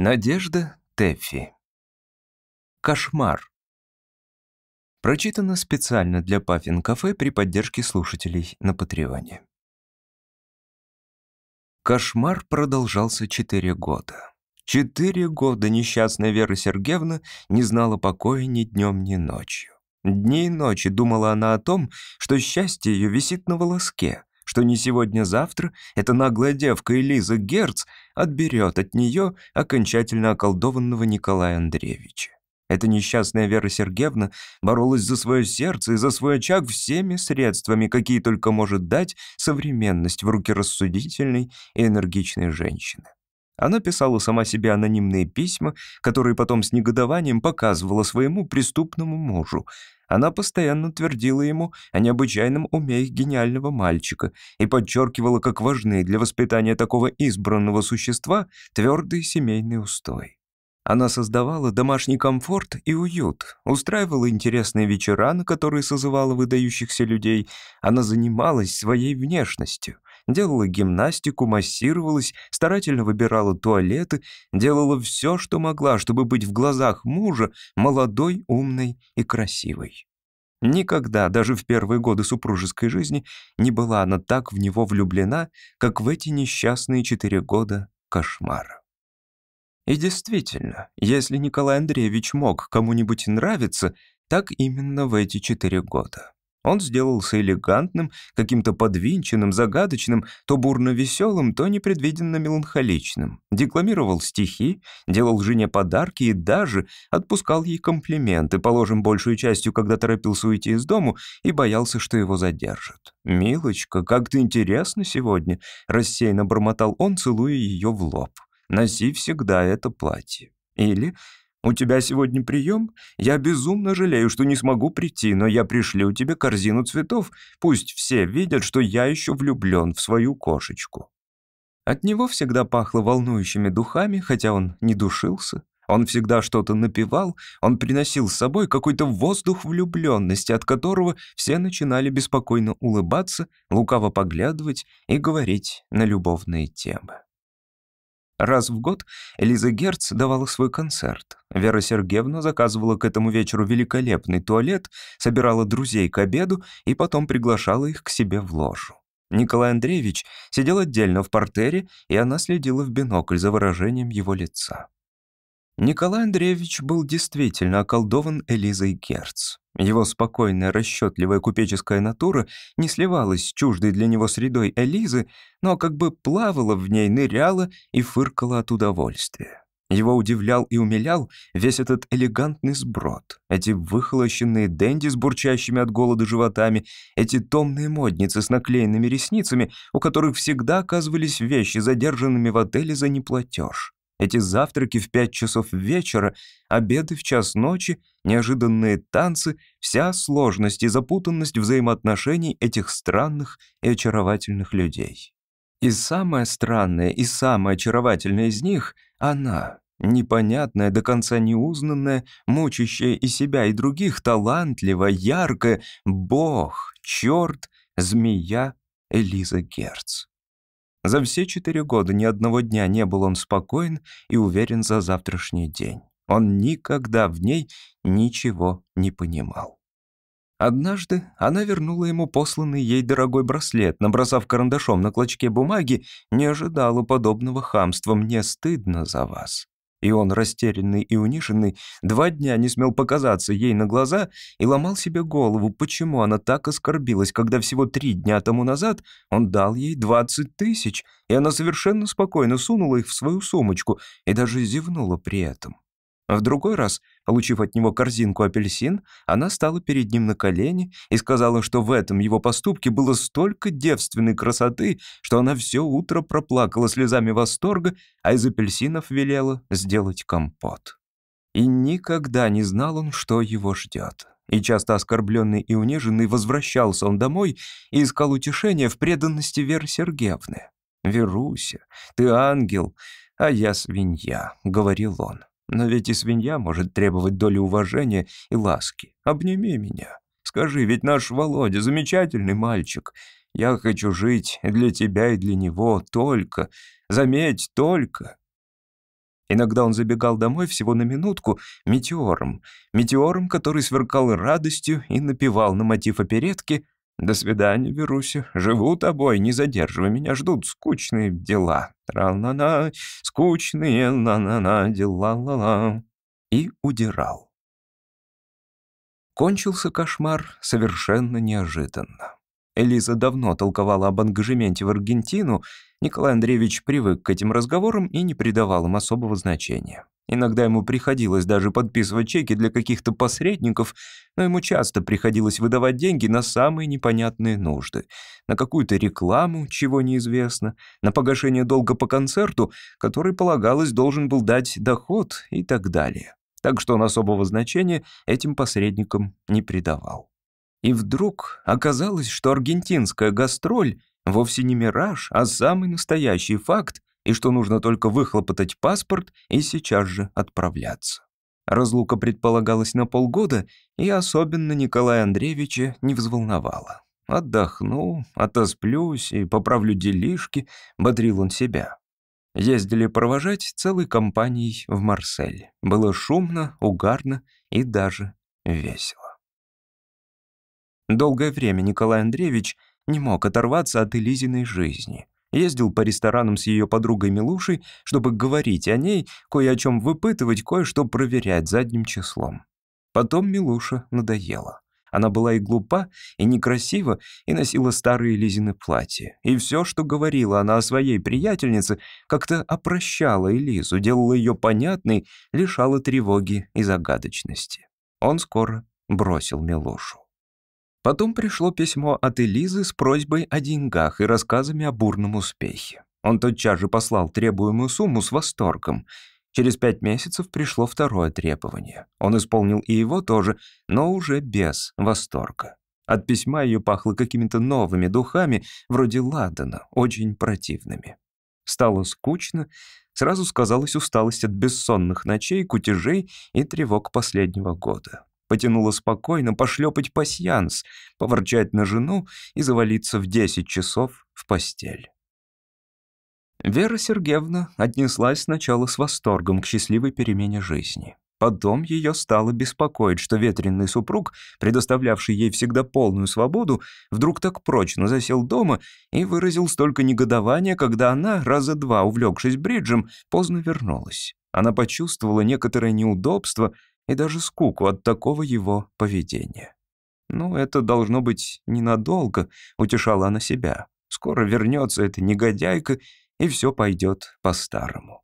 Надежда Тэффи. Кошмар. Прочитано специально для Паффин Кафе при поддержке слушателей на Патреоне. Кошмар продолжался четыре года. Четыре года несчастная Вера Сергеевна не знала покоя ни днем, ни ночью. Дни и ночи думала она о том, что счастье ее висит на волоске, что не сегодня-завтра эта наглая девка Элиза Герц отберет от нее окончательно околдованного Николая Андреевича. Эта несчастная Вера Сергеевна боролась за свое сердце и за свой очаг всеми средствами, какие только может дать современность в руки рассудительной и энергичной женщины. Она писала сама себе анонимные письма, которые потом с негодованием показывала своему преступному мужу. Она постоянно твердила ему о необычайном уме их гениального мальчика и подчеркивала, как важны для воспитания такого избранного существа твердый семейный устой. Она создавала домашний комфорт и уют, устраивала интересные вечера, на которые созывала выдающихся людей. Она занималась своей внешностью, делала гимнастику, массировалась, старательно выбирала туалеты, делала все, что могла, чтобы быть в глазах мужа молодой, умной и красивой. Никогда, даже в первые годы супружеской жизни, не была она так в него влюблена, как в эти несчастные четыре года кошмара. И действительно, если Николай Андреевич мог кому-нибудь нравиться, так именно в эти четыре года. Он сделался элегантным, каким-то подвинченным, загадочным, то бурно веселым, то непредвиденно меланхоличным. Декламировал стихи, делал жене подарки и даже отпускал ей комплименты, положим, большую частью, когда торопился уйти из дому и боялся, что его задержат. «Милочка, как ты интересна сегодня!» — рассеянно бормотал он, целуя ее в лоб. Носи всегда это платье. Или «У тебя сегодня прием? Я безумно жалею, что не смогу прийти, но я пришлю тебе корзину цветов. Пусть все видят, что я еще влюблен в свою кошечку». От него всегда пахло волнующими духами, хотя он не душился. Он всегда что-то напевал, он приносил с собой какой-то воздух влюбленности, от которого все начинали беспокойно улыбаться, лукаво поглядывать и говорить на любовные темы. Раз в год Элиза Герц давала свой концерт. Вера Сергеевна заказывала к этому вечеру великолепный туалет, собирала друзей к обеду и потом приглашала их к себе в ложу. Николай Андреевич сидел отдельно в портере, и она следила в бинокль за выражением его лица. Николай Андреевич был действительно околдован Элизой Герц. Его спокойная, расчетливая купеческая натура не сливалась с чуждой для него средой Элизы, но как бы плавала в ней, ныряла и фыркала от удовольствия. Его удивлял и умилял весь этот элегантный сброд, эти выхолощенные денди с бурчащими от голода животами, эти томные модницы с наклеенными ресницами, у которых всегда оказывались вещи, задержанными в отеле за неплатеж. Эти завтраки в пять часов вечера, обеды в час ночи, неожиданные танцы, вся сложность и запутанность взаимоотношений этих странных и очаровательных людей. И самое странное и самое очаровательное из них — она, непонятная, до конца неузнанная, мучащая и себя, и других, талантливая, яркая, бог, черт, змея Элиза Герц. За все четыре года ни одного дня не был он спокоен и уверен за завтрашний день. Он никогда в ней ничего не понимал. Однажды она вернула ему посланный ей дорогой браслет, набросав карандашом на клочке бумаги, не ожидала подобного хамства «мне стыдно за вас». И он, растерянный и униженный, два дня не смел показаться ей на глаза и ломал себе голову, почему она так оскорбилась, когда всего три дня тому назад он дал ей двадцать тысяч, и она совершенно спокойно сунула их в свою сумочку и даже зевнула при этом. В другой раз, получив от него корзинку апельсин, она стала перед ним на колени и сказала, что в этом его поступке было столько девственной красоты, что она все утро проплакала слезами восторга, а из апельсинов велела сделать компот. И никогда не знал он, что его ждет. И часто оскорбленный и униженный возвращался он домой и искал утешения в преданности Веры Сергеевны. «Веруся, ты ангел, а я свинья», — говорил он. Но ведь и свинья может требовать доли уважения и ласки. Обними меня. Скажи, ведь наш Володя замечательный мальчик. Я хочу жить для тебя и для него только. Заметь, только. Иногда он забегал домой всего на минутку метеором. Метеором, который сверкал радостью и напевал на мотив оперетки «До свидания, Веруся, живу тобой, не задерживай меня, ждут скучные дела. Тра-на-на, скучные на-на-на дела ла-ла». И удирал. Кончился кошмар совершенно неожиданно. Элиза давно толковала об ангажементе в Аргентину, Николай Андреевич привык к этим разговорам и не придавал им особого значения. Иногда ему приходилось даже подписывать чеки для каких-то посредников, но ему часто приходилось выдавать деньги на самые непонятные нужды. На какую-то рекламу, чего неизвестно, на погашение долга по концерту, который, полагалось, должен был дать доход и так далее. Так что он особого значения этим посредникам не придавал. И вдруг оказалось, что аргентинская гастроль вовсе не мираж, а самый настоящий факт, и что нужно только выхлопотать паспорт и сейчас же отправляться. Разлука предполагалась на полгода, и особенно Николая Андреевича не взволновала. «Отдохну, отосплюсь и поправлю делишки», — бодрил он себя. Ездили провожать целой компанией в Марсель. Было шумно, угарно и даже весело. Долгое время Николай Андреевич не мог оторваться от Элизиной жизни. Ездил по ресторанам с ее подругой Милушей, чтобы говорить о ней, кое о чем выпытывать, кое-что проверять задним числом. Потом Милуша надоела. Она была и глупа, и некрасива, и носила старые Лизины платья. И все, что говорила она о своей приятельнице, как-то опрощала Элизу, делала ее понятной, лишала тревоги и загадочности. Он скоро бросил Милушу. Потом пришло письмо от Элизы с просьбой о деньгах и рассказами о бурном успехе. Он тотчас же послал требуемую сумму с восторгом. Через пять месяцев пришло второе требование. Он исполнил и его тоже, но уже без восторга. От письма ее пахло какими-то новыми духами, вроде ладана, очень противными. Стало скучно, сразу сказалась усталость от бессонных ночей, кутежей и тревог последнего года. Потянула спокойно пошлепать пасьянс, поворчать на жену и завалиться в 10 часов в постель. Вера Сергеевна отнеслась сначала с восторгом к счастливой перемене жизни. Потом ее стало беспокоить, что ветреный супруг, предоставлявший ей всегда полную свободу, вдруг так прочно засел дома и выразил столько негодования, когда она, раза два увлекшись бриджем, поздно вернулась. Она почувствовала некоторое неудобство и даже скуку от такого его поведения. «Ну, это должно быть ненадолго», — утешала она себя. «Скоро вернется эта негодяйка, и все пойдет по-старому».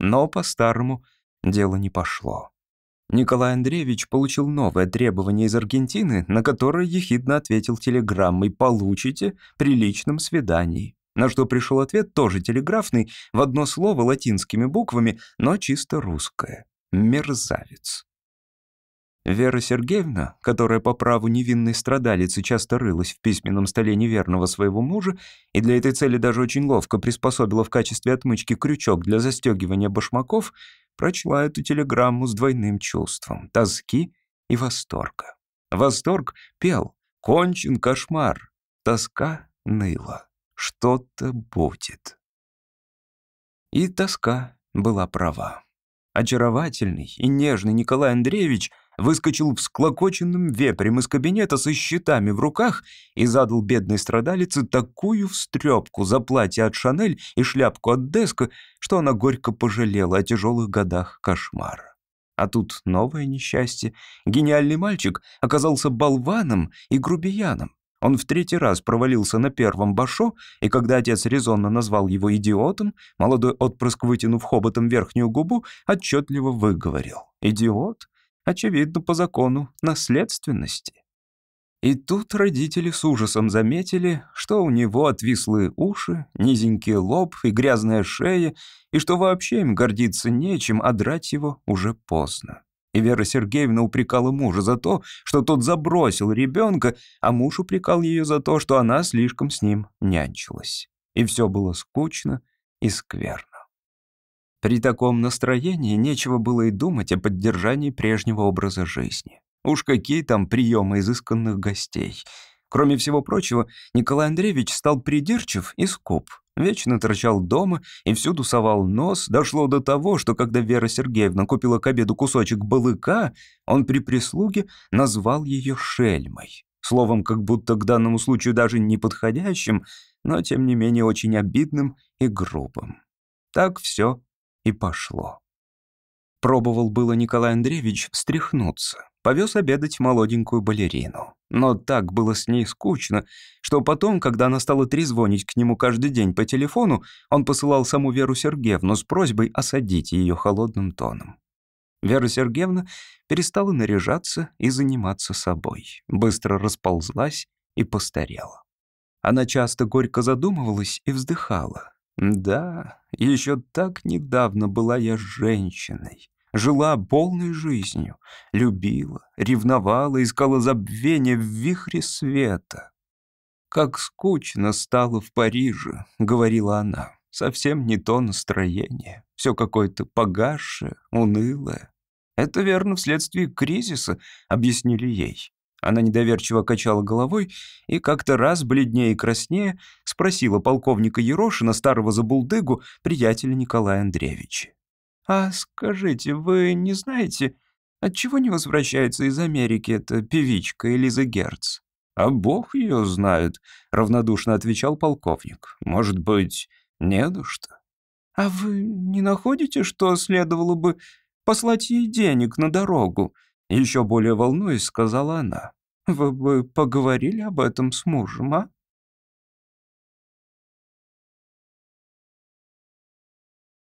Но по-старому дело не пошло. Николай Андреевич получил новое требование из Аргентины, на которое ехидно ответил телеграммой «Получите при личном свидании». На что пришел ответ тоже телеграфный, в одно слово латинскими буквами, но чисто русское. «Мерзавец». Вера Сергеевна, которая по праву невинной страдалицы часто рылась в письменном столе неверного своего мужа и для этой цели даже очень ловко приспособила в качестве отмычки крючок для застегивания башмаков, прочла эту телеграмму с двойным чувством — тоски и восторга. Восторг пел «Кончен кошмар», тоска ныла «Что-то будет». И тоска была права. Очаровательный и нежный Николай Андреевич выскочил всклокоченным вепрем из кабинета со щитами в руках и задал бедной страдалице такую встрепку за платье от Шанель и шляпку от Деска, что она горько пожалела о тяжелых годах кошмара. А тут новое несчастье. Гениальный мальчик оказался болваном и грубияном. Он в третий раз провалился на первом башо, и когда отец резонно назвал его идиотом, молодой отпрыск, вытянув хоботом верхнюю губу, отчетливо выговорил. «Идиот? Очевидно, по закону наследственности». И тут родители с ужасом заметили, что у него отвислые уши, низенький лоб и грязная шея, и что вообще им гордиться нечем, а драть его уже поздно. И Вера Сергеевна упрекала мужа за то, что тот забросил ребенка, а муж упрекал ее за то, что она слишком с ним нянчилась. И все было скучно и скверно. При таком настроении нечего было и думать о поддержании прежнего образа жизни. Уж какие там приемы изысканных гостей. Кроме всего прочего, Николай Андреевич стал придирчив и скуп. Вечно торчал дома и всюду совал нос. Дошло до того, что когда Вера Сергеевна купила к обеду кусочек балыка, он при прислуге назвал ее шельмой. Словом, как будто к данному случаю даже не подходящим, но тем не менее очень обидным и грубым. Так все и пошло. Пробовал было Николай Андреевич встряхнуться. Повез обедать молоденькую балерину. Но так было с ней скучно, что потом, когда она стала трезвонить к нему каждый день по телефону, он посылал саму Веру Сергеевну с просьбой осадить ее холодным тоном. Вера Сергеевна перестала наряжаться и заниматься собой, быстро расползлась и постарела. Она часто горько задумывалась и вздыхала. «Да, еще так недавно была я женщиной жила полной жизнью, любила, ревновала, искала забвения в вихре света. «Как скучно стало в Париже», — говорила она. «Совсем не то настроение, все какое-то погасшее, унылое». «Это верно вследствие кризиса», — объяснили ей. Она недоверчиво качала головой и как-то раз, бледнее и краснее, спросила полковника Ерошина, старого забулдыгу, приятеля Николая Андреевича. «А скажите, вы не знаете, отчего не возвращается из Америки эта певичка Элиза Герц?» «А бог ее знает», — равнодушно отвечал полковник. «Может быть, не что?» «А вы не находите, что следовало бы послать ей денег на дорогу?» Еще более волнуясь, сказала она. «Вы бы поговорили об этом с мужем, а?»